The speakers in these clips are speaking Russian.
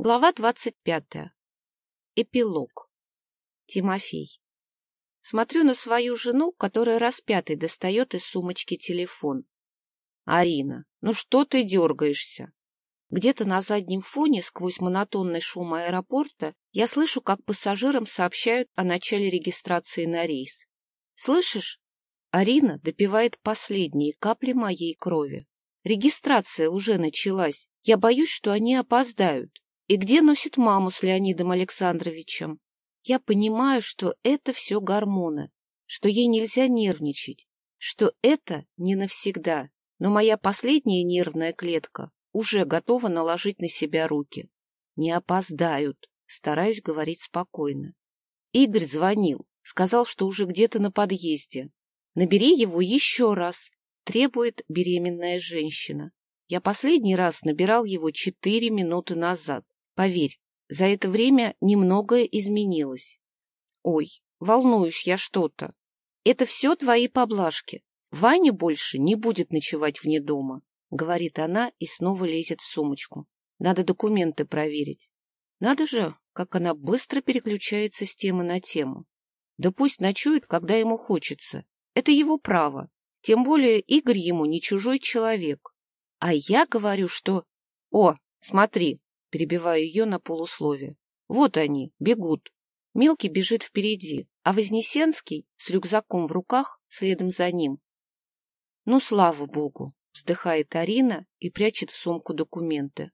Глава двадцать пятая. Эпилог. Тимофей. Смотрю на свою жену, которая распятой достает из сумочки телефон. Арина, ну что ты дергаешься? Где-то на заднем фоне, сквозь монотонный шум аэропорта, я слышу, как пассажирам сообщают о начале регистрации на рейс. Слышишь? Арина допивает последние капли моей крови. Регистрация уже началась. Я боюсь, что они опоздают. И где носит маму с Леонидом Александровичем? Я понимаю, что это все гормоны, что ей нельзя нервничать, что это не навсегда, но моя последняя нервная клетка уже готова наложить на себя руки. Не опоздают, стараюсь говорить спокойно. Игорь звонил, сказал, что уже где-то на подъезде. Набери его еще раз, требует беременная женщина. Я последний раз набирал его четыре минуты назад. Поверь, за это время немногое изменилось. Ой, волнуюсь я что-то. Это все твои поблажки. Ваня больше не будет ночевать вне дома, говорит она и снова лезет в сумочку. Надо документы проверить. Надо же, как она быстро переключается с темы на тему. Да пусть ночует, когда ему хочется. Это его право. Тем более Игорь ему не чужой человек. А я говорю, что... О, смотри, перебиваю ее на полуслове. Вот они, бегут. Мелкий бежит впереди, а Вознесенский с рюкзаком в руках следом за ним. Ну, слава богу, вздыхает Арина и прячет в сумку документы.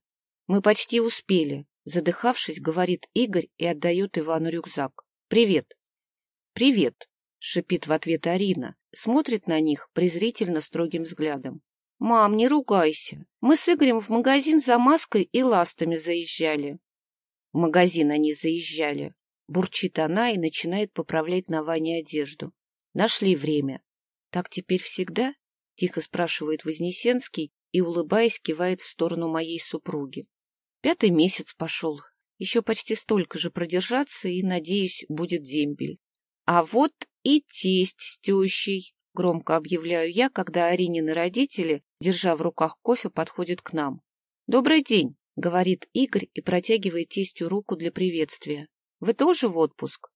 Мы почти успели, задыхавшись, говорит Игорь и отдает Ивану рюкзак. Привет. Привет, шипит в ответ Арина, смотрит на них презрительно строгим взглядом. «Мам, не ругайся. Мы с Игорем в магазин за маской и ластами заезжали». В магазин они заезжали. Бурчит она и начинает поправлять на Ване одежду. Нашли время. «Так теперь всегда?» — тихо спрашивает Вознесенский и, улыбаясь, кивает в сторону моей супруги. Пятый месяц пошел. Еще почти столько же продержаться, и, надеюсь, будет дембель. А вот и тесть с тещей, Громко объявляю я, когда Аринины родители, держа в руках кофе, подходят к нам. «Добрый день», — говорит Игорь и протягивает тестю руку для приветствия. «Вы тоже в отпуск?»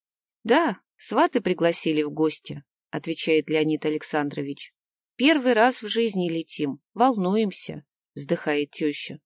«Да, сваты пригласили в гости», — отвечает Леонид Александрович. «Первый раз в жизни летим, волнуемся», — вздыхает теща.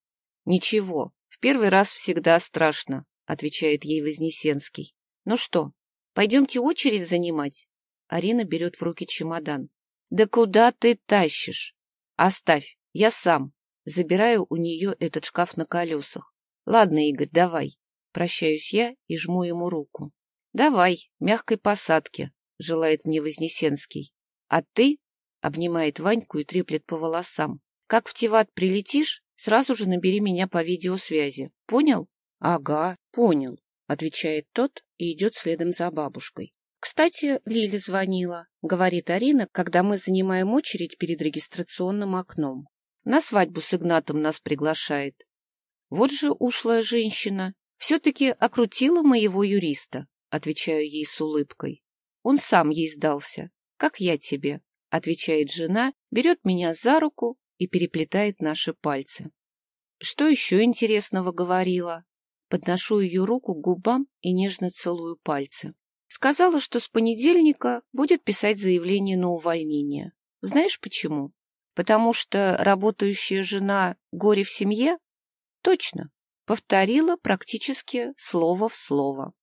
«Ничего, в первый раз всегда страшно», — отвечает ей Вознесенский. «Ну что, пойдемте очередь занимать?» Арина берет в руки чемодан. «Да куда ты тащишь? Оставь, я сам». Забираю у нее этот шкаф на колесах. «Ладно, Игорь, давай». Прощаюсь я и жму ему руку. «Давай, мягкой посадки», — желает мне Вознесенский. «А ты?» — обнимает Ваньку и треплет по волосам. «Как в Тиват прилетишь, сразу же набери меня по видеосвязи. Понял?» «Ага, понял», — отвечает тот и идет следом за бабушкой. «Кстати, Лиля звонила», — говорит Арина, когда мы занимаем очередь перед регистрационным окном. «На свадьбу с Игнатом нас приглашает». «Вот же ушлая женщина. Все-таки окрутила моего юриста», — отвечаю ей с улыбкой. «Он сам ей сдался. Как я тебе», — отвечает жена, берет меня за руку и переплетает наши пальцы. «Что еще интересного говорила?» Подношу ее руку к губам и нежно целую пальцы. Сказала, что с понедельника будет писать заявление на увольнение. Знаешь почему? Потому что работающая жена горе в семье? Точно. Повторила практически слово в слово.